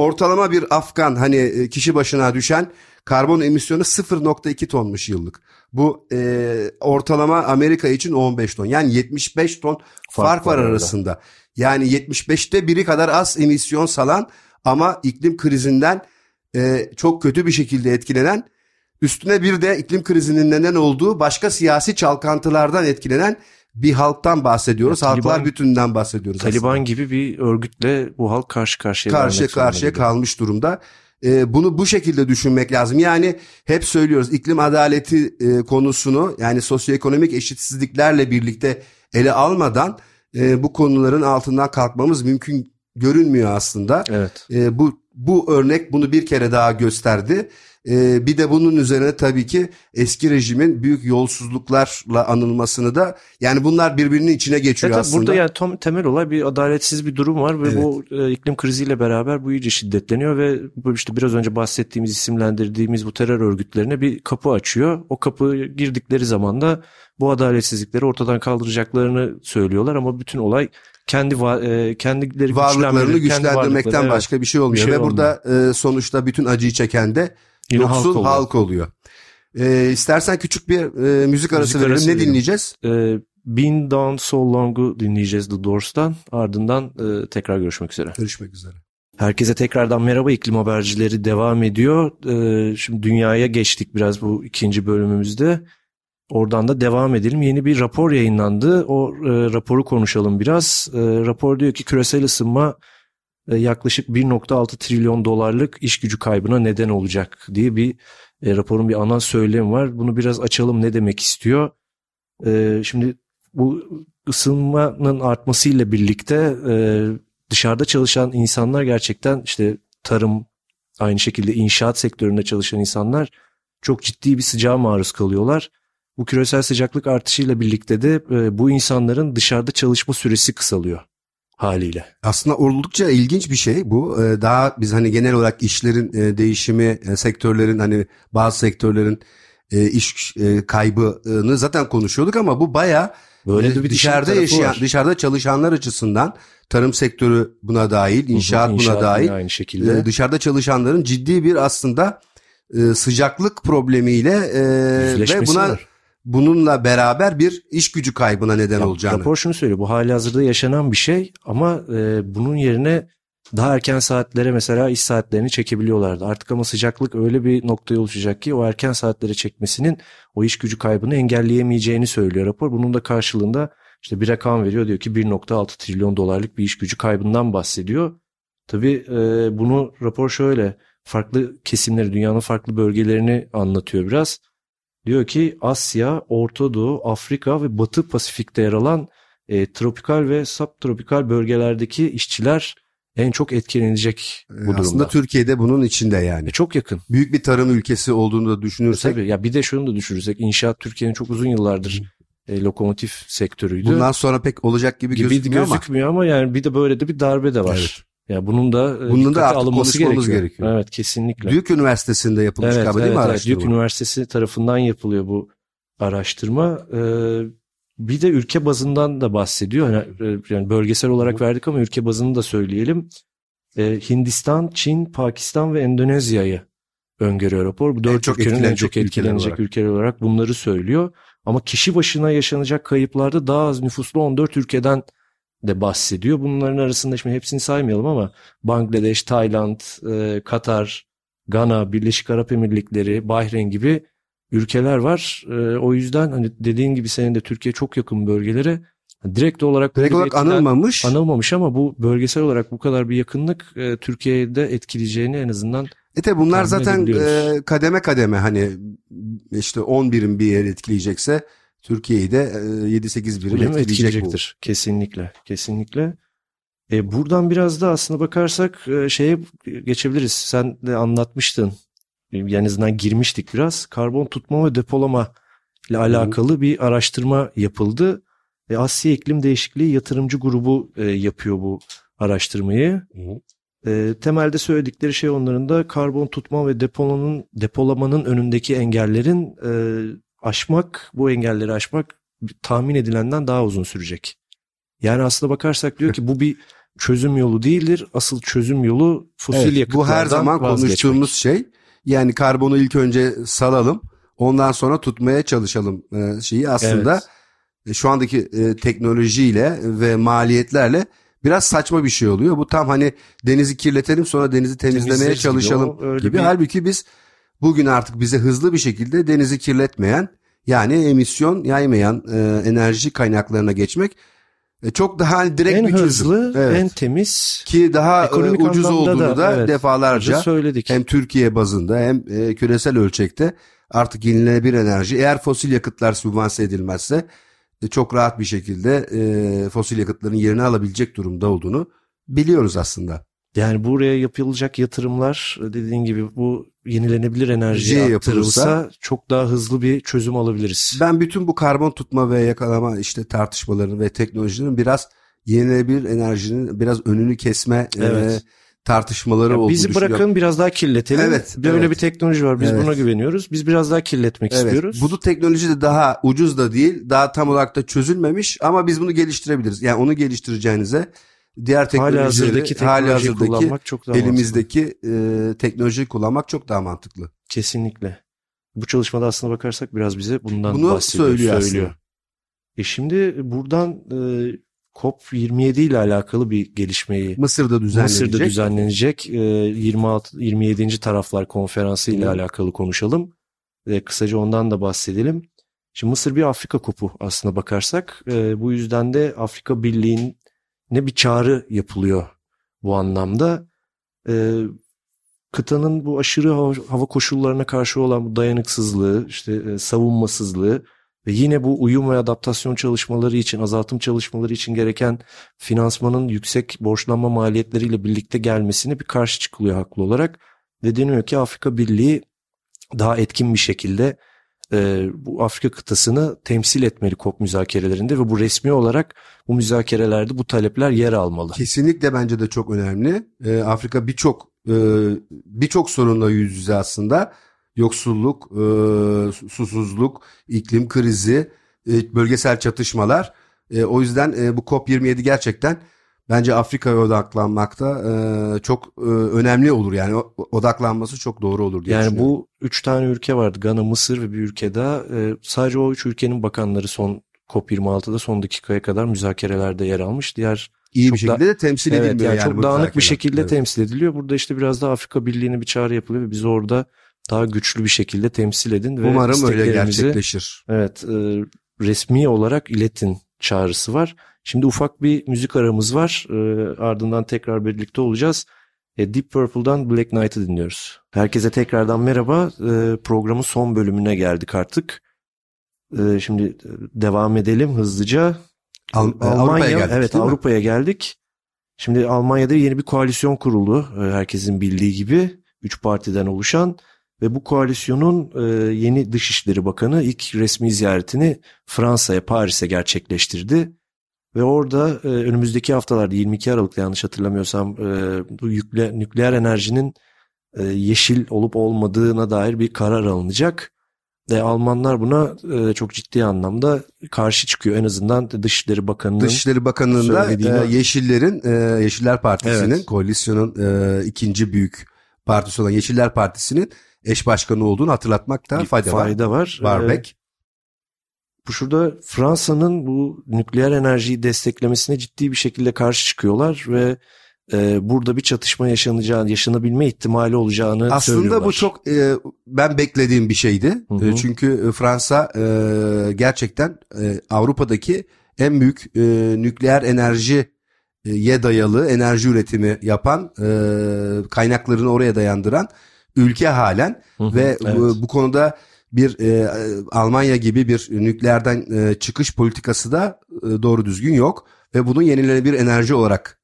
Speaker 2: Ortalama bir Afgan hani e, kişi başına düşen karbon emisyonu 0.2 tonmuş yıllık. Bu e, ortalama Amerika için 15 ton yani 75 ton fark, fark var arasında. Arada. Yani 75'te biri kadar az emisyon salan ama iklim krizinden e, çok kötü bir şekilde etkilenen Üstüne bir de iklim krizinin neden olduğu başka siyasi çalkantılardan etkilenen bir halktan bahsediyoruz. Ya, Halklar Taliban, bütününden bahsediyoruz.
Speaker 3: Taliban aslında. gibi bir örgütle bu halk karşı karşıya
Speaker 2: karşı karşıya kalmış durumda. Ee, bunu bu şekilde düşünmek lazım. Yani hep söylüyoruz iklim adaleti e, konusunu yani sosyoekonomik eşitsizliklerle birlikte ele almadan e, bu konuların altından kalkmamız mümkün görünmüyor aslında.
Speaker 3: Evet.
Speaker 2: E, bu bu örnek bunu bir kere daha gösterdi. Ee, bir de bunun üzerine tabii ki eski rejimin büyük yolsuzluklarla anılmasını da yani bunlar birbirinin içine geçiyor evet, aslında.
Speaker 3: Burada yani tam temel olay bir adaletsiz bir durum var ve evet. bu e, iklim kriziyle beraber bu iyice şiddetleniyor ve bu işte biraz önce bahsettiğimiz isimlendirdiğimiz bu terör örgütlerine bir kapı açıyor. O kapı girdikleri zaman da bu adaletsizlikleri ortadan kaldıracaklarını söylüyorlar ama bütün olay kendi e, kendileri
Speaker 2: varlıklarını güçlendirmekten kendi başka bir şey olmuyor bir şey ve olmuyor. burada e, sonuçta bütün acıyı çeken de Yine yoksul halk oluyor. Halk oluyor. Ee, istersen küçük bir e, müzik arası müzik verelim. ne dinleyeceğiz?
Speaker 3: Ee, Been Down So Long'u dinleyeceğiz The Doors'tan. Ardından e, tekrar görüşmek üzere.
Speaker 2: Görüşmek üzere.
Speaker 3: Herkese tekrardan merhaba iklim habercileri devam ediyor. Ee, şimdi dünyaya geçtik biraz bu ikinci bölümümüzde. Oradan da devam edelim. Yeni bir rapor yayınlandı. O e, raporu konuşalım biraz. E, rapor diyor ki küresel ısınma e, yaklaşık 1.6 trilyon dolarlık iş gücü kaybına neden olacak diye bir e, raporun bir ana söylemi var. Bunu biraz açalım ne demek istiyor. E, şimdi bu ısınmanın artmasıyla birlikte e, dışarıda çalışan insanlar gerçekten işte tarım aynı şekilde inşaat sektöründe çalışan insanlar çok ciddi bir sıcağa maruz kalıyorlar. Bu küresel sıcaklık artışıyla birlikte de e, bu insanların dışarıda çalışma süresi kısalıyor haliyle.
Speaker 2: Aslında oldukça ilginç bir şey bu. Ee, Daha biz hani genel olarak işlerin e, değişimi, e, sektörlerin hani bazı sektörlerin e, iş kaybını zaten konuşuyorduk ama bu baya
Speaker 3: Böyle de bir
Speaker 2: dışarıda yaşayan,
Speaker 3: var.
Speaker 2: dışarıda çalışanlar açısından tarım sektörü buna dahil, inşaat, buna
Speaker 3: İnşaat
Speaker 2: dahil.
Speaker 3: yine aynı şekilde.
Speaker 2: dışarıda çalışanların ciddi bir aslında sıcaklık problemiyle ve buna
Speaker 3: var.
Speaker 2: Bununla beraber bir iş gücü kaybına neden
Speaker 3: Ya,
Speaker 2: olacağını.
Speaker 3: Rapor şunu söylüyor. Bu hali hazırda yaşanan bir şey ama e, bunun yerine daha erken saatlere mesela iş saatlerini çekebiliyorlardı. Artık ama sıcaklık öyle bir noktaya oluşacak ki o erken saatlere çekmesinin o iş gücü kaybını engelleyemeyeceğini söylüyor rapor. Bunun da karşılığında işte bir rakam veriyor diyor ki 1.6 trilyon dolarlık bir iş gücü kaybından bahsediyor. Tabii e, bunu rapor şöyle farklı kesimleri dünyanın farklı bölgelerini anlatıyor biraz. Diyor ki Asya, Orta Doğu, Afrika ve Batı Pasifik'te yer alan e, tropikal ve subtropikal bölgelerdeki işçiler en çok etkilenecek bu
Speaker 2: E,
Speaker 3: durumda.
Speaker 2: Aslında Türkiye'de bunun içinde yani.
Speaker 3: E, çok yakın.
Speaker 2: Büyük bir tarım ülkesi olduğunu da
Speaker 3: E,
Speaker 2: düşünürsek
Speaker 3: tabii ya bir de şunu da düşünürsek inşaat Türkiye'nin çok uzun yıllardır e, lokomotif sektörüydü.
Speaker 2: bundan sonra pek olacak gibi,
Speaker 3: gibi
Speaker 2: gözükmüyor ama
Speaker 3: gözükmüyor ama yani bir de böyle de bir darbe de var.
Speaker 2: Evet.
Speaker 3: Ya bunun da e,
Speaker 2: Bunun da artık
Speaker 3: alınması
Speaker 2: konuşmamız
Speaker 3: gerekiyor.
Speaker 2: gerekiyor.
Speaker 3: Evet kesinlikle.
Speaker 2: Duke Üniversitesi'nde yapılmış
Speaker 3: Evet,
Speaker 2: galiba değil
Speaker 3: evet,
Speaker 2: mi
Speaker 3: evet.
Speaker 2: araştırma?
Speaker 3: Duke Üniversitesi tarafından yapılıyor bu araştırma. Ee, bir de ülke bazından da bahsediyor. Yani, e, yani bölgesel olarak verdik ama ülke bazını da söyleyelim. Ee, Hindistan, Çin, Pakistan ve Endonezya'yı öngörüyor rapor. Bu dört
Speaker 2: çok
Speaker 3: ülkenin en
Speaker 2: etkilenecek
Speaker 3: çok
Speaker 2: ülkeler
Speaker 3: etkilenecek
Speaker 2: olarak.
Speaker 3: ülkeler olarak bunları söylüyor. Ama kişi başına yaşanacak kayıplarda daha az nüfuslu 14 ülkeden de bahsediyor. Bunların arasında şimdi hepsini saymayalım ama Bangladeş, Tayland, e, Katar, Gana, Birleşik Arap Emirlikleri, Bahreyn gibi ülkeler var. E, o yüzden hani dediğin gibi senin de Türkiye çok yakın bölgelere direkt olarak
Speaker 2: Direkt olarak anılmamış.
Speaker 3: anılmamış ama bu bölgesel olarak bu kadar bir yakınlık e, Türkiye'de etkileyeceğini en azından
Speaker 2: E tabi bunlar zaten e, kademe kademe hani işte 10 birim bir yer etkileyecekse Türkiye'yi de e, 7-8 birim
Speaker 3: Öyle mi?
Speaker 2: etkileyecek bu.
Speaker 3: etkileyecektir. Kesinlikle. Kesinlikle. E, buradan biraz da aslında bakarsak e, şeye geçebiliriz. Sen de anlatmıştın. Yani en azından girmiştik biraz. Karbon tutma ve depolama ile alakalı bir araştırma yapıldı. E, Asya İklim Değişikliği Yatırımcı Grubu e, yapıyor bu araştırmayı. E, temelde söyledikleri şey onların da karbon tutma ve depolamanın depolamanın önündeki engellerin e, aşmak, bu engelleri aşmak tahmin edilenden daha uzun sürecek. Yani aslına bakarsak diyor ki bu bir çözüm yolu değildir. Asıl çözüm yolu fosil
Speaker 2: Evet,
Speaker 3: yakıtlardan
Speaker 2: bu her zaman
Speaker 3: vazgeçmek.
Speaker 2: konuştuğumuz şey. Yani karbonu ilk önce salalım. Ondan sonra tutmaya çalışalım e, şeyi aslında
Speaker 3: Evet.
Speaker 2: şu andaki e, teknolojiyle ve maliyetlerle biraz saçma bir şey oluyor. Bu tam hani denizi kirletelim sonra denizi temizlemeye
Speaker 3: Temizleriz gibi
Speaker 2: çalışalım
Speaker 3: o, öyle
Speaker 2: gibi.
Speaker 3: bir-
Speaker 2: Halbuki biz bugün artık bize hızlı bir şekilde denizi kirletmeyen yani emisyon yaymayan e, enerji kaynaklarına geçmek e, çok daha hani direkt
Speaker 3: En
Speaker 2: bir çözüm.
Speaker 3: hızlı,
Speaker 2: Evet.
Speaker 3: en temiz
Speaker 2: ki daha e,
Speaker 3: ekonomik
Speaker 2: ucuz olduğunu da,
Speaker 3: da, evet,
Speaker 2: defalarca
Speaker 3: söyledik.
Speaker 2: hem Türkiye bazında hem e, küresel ölçekte artık yenilenebilir enerji eğer fosil yakıtlar sübvanse edilmezse e, çok rahat bir şekilde e, fosil yakıtların yerini alabilecek durumda olduğunu biliyoruz aslında.
Speaker 3: Yani buraya yapılacak yatırımlar dediğin gibi bu yenilenebilir enerjiye aktarılsa
Speaker 2: yapılırsa-
Speaker 3: çok daha hızlı bir çözüm alabiliriz.
Speaker 2: Ben bütün bu karbon tutma ve yakalama işte tartışmaların ve teknolojinin biraz yenilenebilir enerjinin biraz önünü kesme e,
Speaker 3: Evet.
Speaker 2: tartışmaları
Speaker 3: Ya
Speaker 2: olduğunu
Speaker 3: bizi bırakın biraz daha kirletelim.
Speaker 2: Evet,
Speaker 3: Böyle
Speaker 2: evet.
Speaker 3: bir teknoloji var. Biz
Speaker 2: Evet.
Speaker 3: buna güveniyoruz. Biz biraz daha kirletmek
Speaker 2: Evet.
Speaker 3: istiyoruz.
Speaker 2: Bu teknoloji de daha ucuz da değil. Daha tam olarak da çözülmemiş ama biz bunu geliştirebiliriz. Yani onu geliştireceğinize diğer
Speaker 3: Hala
Speaker 2: teknolojileri
Speaker 3: teknolojiyi
Speaker 2: hazırdaki
Speaker 3: kullanmak çok daha mantıklı.
Speaker 2: elimizdeki e, teknolojiyi kullanmak çok daha mantıklı.
Speaker 3: Kesinlikle. Bu çalışmada aslına bakarsak biraz bize bundan
Speaker 2: Bunu
Speaker 3: bahsediyor.
Speaker 2: söylüyor aslında.
Speaker 3: E şimdi buradan e, COP27 ile alakalı bir gelişmeyi
Speaker 2: Mısır'da düzenlenecek.
Speaker 3: Mısır'da düzenlenecek e, 26 27. taraflar konferansı ile alakalı konuşalım. E, kısaca ondan da bahsedelim. Şimdi Mısır bir Afrika kopu aslına bakarsak. E, bu yüzden de Afrika Birliği'ne bir çağrı yapılıyor bu anlamda. E, kıtanın bu aşırı hava, hava koşullarına karşı olan bu dayanıksızlığı, işte e, savunmasızlığı ve yine bu uyum ve adaptasyon çalışmaları için, azaltım çalışmaları için gereken finansmanın yüksek borçlanma maliyetleriyle birlikte gelmesine bir karşı çıkılıyor haklı olarak. Ve deniyor ki Afrika Birliği daha etkin bir şekilde e, bu Afrika kıtasını temsil etmeli COP müzakerelerinde ve bu resmi olarak bu müzakerelerde bu talepler yer almalı.
Speaker 2: Kesinlikle bence de çok önemli. E, Afrika birçok e, birçok sorunla yüz yüze aslında. Yoksulluk, e, susuzluk, iklim krizi, e, bölgesel çatışmalar. E, o yüzden e, bu COP27 gerçekten bence Afrika'ya odaklanmakta e, çok e, önemli olur. Yani odaklanması çok doğru olur diye
Speaker 3: Yani bu üç tane ülke vardı. Gana, Mısır ve bir ülke daha. E, sadece o üç ülkenin bakanları son COP26'da son dakikaya kadar müzakerelerde yer almış. Diğer
Speaker 2: iyi bir şekilde de temsil
Speaker 3: evet,
Speaker 2: edilmiyor.
Speaker 3: Yani,
Speaker 2: yani
Speaker 3: çok dağınık bir şekilde
Speaker 2: Evet.
Speaker 3: temsil ediliyor. Burada işte biraz da Afrika Birliği'ne bir çağrı yapılıyor ve biz orada daha güçlü bir şekilde temsil edin ve
Speaker 2: Umarım öyle gerçekleşir.
Speaker 3: Evet, e, resmi olarak iletin çağrısı var. Şimdi ufak bir müzik aramız var. E, ardından tekrar birlikte olacağız. E, Deep Purple'dan Black Knight'ı dinliyoruz. Herkese tekrardan merhaba. E, programın son bölümüne geldik artık. E, şimdi devam edelim hızlıca.
Speaker 2: Al- e, Avrupa'ya geldik
Speaker 3: evet? Avrupa'ya geldik. Şimdi Almanya'da yeni bir koalisyon kuruldu. e, Herkesin bildiği gibi. Üç partiden oluşan ve bu koalisyonun e, yeni Dışişleri Bakanı ilk resmi ziyaretini Fransa'ya, Paris'e gerçekleştirdi. Ve orada e, önümüzdeki haftalarda 22 Aralık'ta yanlış hatırlamıyorsam e, bu yükle, nükleer enerjinin e, yeşil olup olmadığına dair bir karar alınacak. Ve Almanlar buna e, çok ciddi anlamda karşı çıkıyor. En azından Dışişleri Bakanı'nın
Speaker 2: Dışişleri
Speaker 3: söylediğini-
Speaker 2: e, Yeşillerin, e, Yeşiller Partisi'nin,
Speaker 3: Evet.
Speaker 2: koalisyonun e, ikinci büyük partisi olan Yeşiller Partisi'nin eş başkanı olduğunu hatırlatmakta
Speaker 3: bir
Speaker 2: fayda, var.
Speaker 3: fayda var. E,
Speaker 2: Warbeck.
Speaker 3: Bu şurada Fransa'nın bu nükleer enerjiyi desteklemesine ciddi bir şekilde karşı çıkıyorlar ve e, burada bir çatışma yaşanacağını, yaşanabilme ihtimali olacağını
Speaker 2: Aslında
Speaker 3: söylüyorlar.
Speaker 2: bu çok e, ben beklediğim bir şeydi.
Speaker 3: Hı hı.
Speaker 2: E, çünkü e, Fransa e, gerçekten e, Avrupa'daki en büyük e, nükleer enerjiye dayalı enerji üretimi yapan, e, kaynaklarını oraya dayandıran ülke halen
Speaker 3: Hı hı,
Speaker 2: ve
Speaker 3: evet.
Speaker 2: bu, bu konuda bir e, Almanya gibi bir nükleerden e, çıkış politikası da e, doğru düzgün yok ve bunu yenilenebilir enerji olarak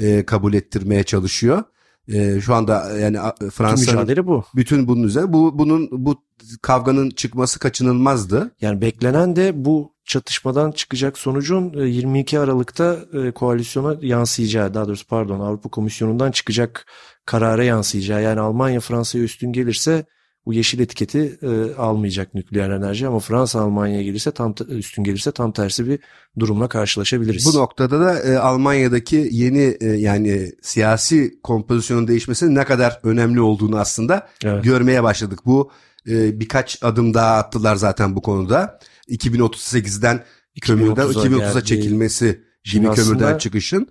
Speaker 2: e, kabul ettirmeye çalışıyor. E, şu anda yani a-
Speaker 3: Bütün
Speaker 2: Fransa'nın
Speaker 3: bu.
Speaker 2: bütün bunun üzerine bu bunun bu kavganın çıkması kaçınılmazdı.
Speaker 3: Yani beklenen de bu çatışmadan çıkacak sonucun e, 22 Aralık'ta e, koalisyona yansıyacağı, daha doğrusu pardon Avrupa Komisyonu'ndan çıkacak karara yansıyacağı. Yani Almanya Fransa'ya üstün gelirse bu yeşil etiketi e, almayacak nükleer enerji ama Fransa Almanya'ya gelirse tam te- üstün gelirse tam tersi bir durumla karşılaşabiliriz.
Speaker 2: Bu noktada da e, Almanya'daki yeni e, yani siyasi kompozisyonun değişmesinin ne kadar önemli olduğunu aslında
Speaker 3: Evet.
Speaker 2: görmeye başladık. Bu e, birkaç adım daha attılar zaten bu konuda. 2038'den kömürden
Speaker 3: 2030'a
Speaker 2: 2030'a
Speaker 3: geldi.
Speaker 2: çekilmesi gibi kömürden çıkışın.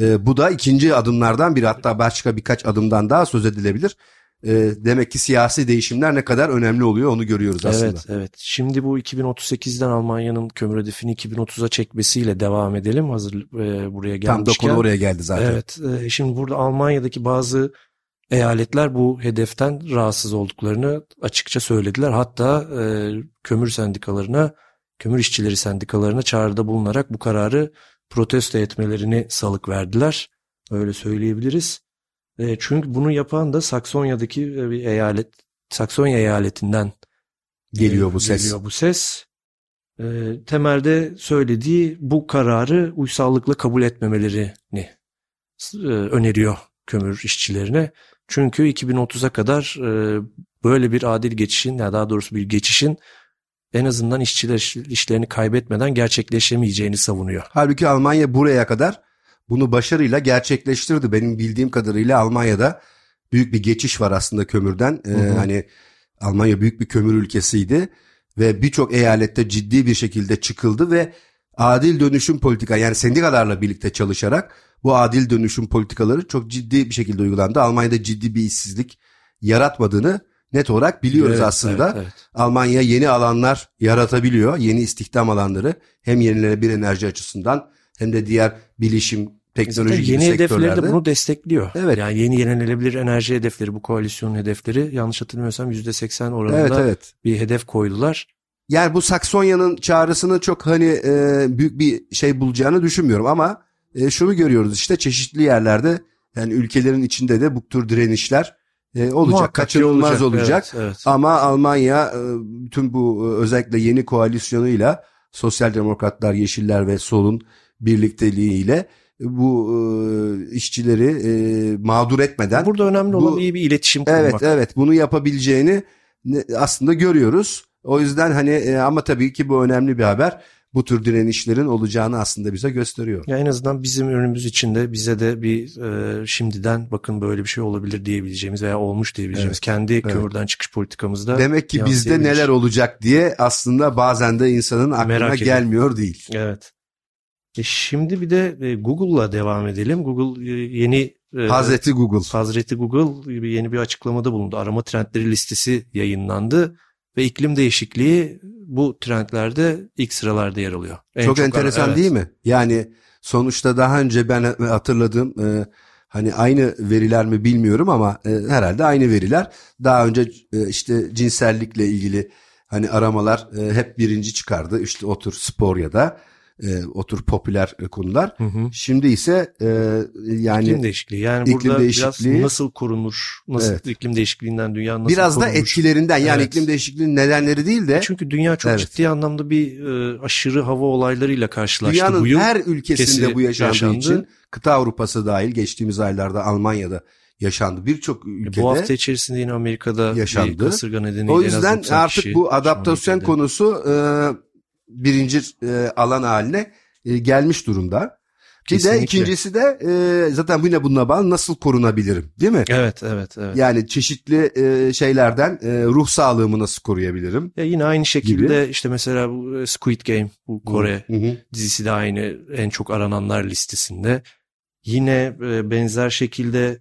Speaker 2: E, bu da ikinci adımlardan biri hatta başka birkaç adımdan daha söz edilebilir. E, demek ki siyasi değişimler ne kadar önemli oluyor onu görüyoruz aslında.
Speaker 3: Evet, evet. Şimdi bu 2038'den Almanya'nın kömür hedefini 2030'a çekmesiyle devam edelim. Hazır e, buraya gelmişken.
Speaker 2: Tam da konu oraya geldi zaten.
Speaker 3: Evet. e, şimdi burada Almanya'daki bazı eyaletler bu hedeften rahatsız olduklarını açıkça söylediler. Hatta e, kömür sendikalarına, kömür işçileri sendikalarına çağrıda bulunarak bu kararı protesto etmelerini salık verdiler. Öyle söyleyebiliriz. E, çünkü bunu yapan da Saksonya'daki e, bir eyalet, Saksonya eyaletinden
Speaker 2: Geliyor bu ses.
Speaker 3: Geliyor bu ses. E, temelde söylediği bu kararı uysallıkla kabul etmemelerini e, öneriyor kömür işçilerine. Çünkü 2030'a kadar e, böyle bir adil geçişin ya daha doğrusu bir geçişin en azından işçiler iş- işlerini kaybetmeden gerçekleşemeyeceğini savunuyor.
Speaker 2: Halbuki Almanya buraya kadar bunu başarıyla gerçekleştirdi. Benim bildiğim kadarıyla Almanya'da büyük bir geçiş var aslında kömürden. Ee,
Speaker 3: Hı hı.
Speaker 2: hani Almanya büyük bir kömür ülkesiydi ve birçok eyalette ciddi bir şekilde çıkıldı ve adil dönüşüm politika yani sendikalarla birlikte çalışarak bu adil dönüşüm politikaları çok ciddi bir şekilde uygulandı. Almanya'da ciddi bir işsizlik yaratmadığını net olarak biliyoruz
Speaker 3: Evet,
Speaker 2: aslında.
Speaker 3: evet, evet.
Speaker 2: Almanya yeni alanlar yaratabiliyor. Yeni istihdam alanları hem yenilenebilir enerji açısından hem de diğer bilişim, teknoloji
Speaker 3: Zaten
Speaker 2: gibi
Speaker 3: yeni hedefleri
Speaker 2: sektörlerde.
Speaker 3: de bunu destekliyor.
Speaker 2: Evet.
Speaker 3: Yani yeni yenilenebilir enerji hedefleri bu koalisyonun hedefleri yanlış hatırlamıyorsam %80 oranında
Speaker 2: Evet evet.
Speaker 3: bir hedef koydular.
Speaker 2: Yani bu Saksonya'nın çağrısını çok hani e, büyük bir şey bulacağını düşünmüyorum ama e, şunu görüyoruz işte çeşitli yerlerde yani ülkelerin içinde de bu tür direnişler e, olacak.
Speaker 3: Muhakkak
Speaker 2: Kaçınılmaz olacak.
Speaker 3: Evet, evet.
Speaker 2: Ama Almanya e, bütün bu e, özellikle yeni koalisyonuyla Sosyal Demokratlar, Yeşiller ve Sol'un birlikteliğiyle bu e, işçileri e, mağdur etmeden
Speaker 3: Burada önemli
Speaker 2: bu-
Speaker 3: olan iyi bir iletişim kurmak.
Speaker 2: Evet evet bunu yapabileceğini aslında görüyoruz. O yüzden hani e, ama tabii ki bu önemli bir haber. Bu tür direnişlerin olacağını aslında bize gösteriyor.
Speaker 3: Ya en azından bizim önümüz içinde bize de bir e, şimdiden bakın böyle bir şey olabilir diyebileceğimiz veya olmuş diyebileceğimiz kendi kömürden çıkış politikamızda
Speaker 2: Demek ki bizde neler olacak diye aslında bazen de insanın aklına
Speaker 3: Merak
Speaker 2: gelmiyor değil.
Speaker 3: Evet. E şimdi bir de e, Google'la devam edelim. Google e, yeni
Speaker 2: Hazreti Google.
Speaker 3: Hazreti Google yeni bir açıklamada bulundu. Arama trendleri listesi yayınlandı ve iklim değişikliği bu trendlerde ilk sıralarda yer alıyor. En
Speaker 2: çok,
Speaker 3: ara-
Speaker 2: enteresan
Speaker 3: evet.
Speaker 2: değil mi? Yani sonuçta daha önce ben hatırladığım e, hani aynı veriler mi bilmiyorum ama e, herhalde aynı veriler. Daha önce e, işte cinsellikle ilgili hani aramalar e, hep birinci çıkardı. İşte o tür spor ya da e, o tür popüler e, konular.
Speaker 3: Hı hı.
Speaker 2: Şimdi ise e, yani
Speaker 3: iklim değişikliği. Yani
Speaker 2: iklim
Speaker 3: burada
Speaker 2: değişikliği-
Speaker 3: biraz nasıl korunur, nasıl
Speaker 2: Evet.
Speaker 3: iklim değişikliğinden dünya nasıl
Speaker 2: biraz da
Speaker 3: korunur?
Speaker 2: etkilerinden yani
Speaker 3: Evet.
Speaker 2: iklim değişikliğinin nedenleri değil de
Speaker 3: Çünkü dünya çok
Speaker 2: Evet.
Speaker 3: ciddi anlamda bir e, aşırı hava olaylarıyla karşılaştı
Speaker 2: dünyanın
Speaker 3: bu yıl.
Speaker 2: her ülkesinde
Speaker 3: kesi
Speaker 2: bu yaşandığı
Speaker 3: yaşandı.
Speaker 2: için kıta Avrupa'sı dahil geçtiğimiz aylarda Almanya'da yaşandı. Birçok ülkede.
Speaker 3: Bu hafta içerisinde yine Amerika'da
Speaker 2: yaşandı.
Speaker 3: bir kasırga nedeniyle
Speaker 2: O yüzden
Speaker 3: 90
Speaker 2: artık bu adaptasyon konusu e, birinci e, alan haline e, gelmiş durumda. Bir de ikincisi de e, zaten bu yine bununla bağlı nasıl korunabilirim değil mi?
Speaker 3: Evet, evet, evet.
Speaker 2: Yani çeşitli e, şeylerden e, ruh sağlığımı nasıl koruyabilirim?
Speaker 3: Ya yine aynı şekilde işte mesela bu Squid Game, bu Kore
Speaker 2: Hı hı.
Speaker 3: dizisi de aynı en çok arananlar listesinde. Yine e, benzer şekilde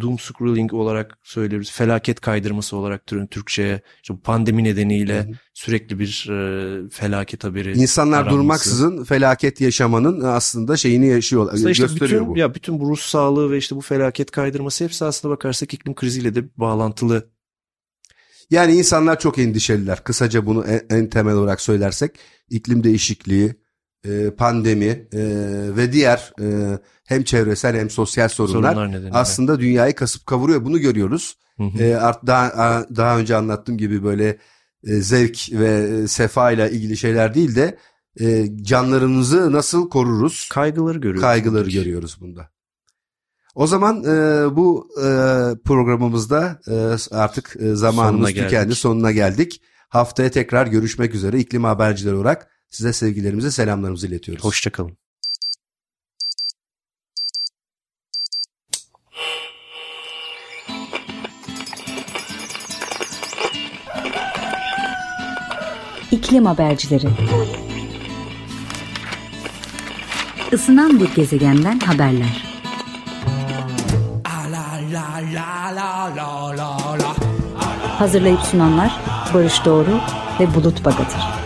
Speaker 3: doom scrolling olarak söylüyoruz. Felaket kaydırması olarak türün Türkçe'ye işte bu pandemi nedeniyle
Speaker 2: Hı hı.
Speaker 3: sürekli bir e, felaket haberi.
Speaker 2: İnsanlar
Speaker 3: aranması.
Speaker 2: durmaksızın felaket yaşamanın aslında şeyini yaşıyor,
Speaker 3: Aslında işte
Speaker 2: gösteriyor
Speaker 3: bütün,
Speaker 2: bu.
Speaker 3: Ya bütün bu ruh sağlığı ve işte bu felaket kaydırması hepsi aslında bakarsak iklim kriziyle de bağlantılı.
Speaker 2: Yani insanlar çok endişeliler. Kısaca bunu en, en temel olarak söylersek iklim değişikliği, e, pandemi e, ve diğer e, hem çevresel hem sosyal sorunlar,
Speaker 3: Sorunlar
Speaker 2: aslında dünyayı kasıp kavuruyor. Bunu görüyoruz.
Speaker 3: Hı hı.
Speaker 2: E, art, daha daha önce anlattığım gibi böyle e, zevk ve e, sefa ile ilgili şeyler değil de e, canlarımızı nasıl koruruz?
Speaker 3: Kaygıları görüyoruz.
Speaker 2: kaygıları görüyoruz bunda. O zaman e, bu e, programımızda e, artık e, zamanımız
Speaker 3: Sonuna
Speaker 2: tükendi, sonuna geldik. Haftaya tekrar görüşmek üzere. İklim habercileri olarak size sevgilerimizi, selamlarımızı iletiyoruz.
Speaker 3: Hoşçakalın.
Speaker 1: İklim habercileri. Isınan bir gezegenden haberler. Hazırlayıp sunanlar Barış Doğru ve Bulut Bagatır.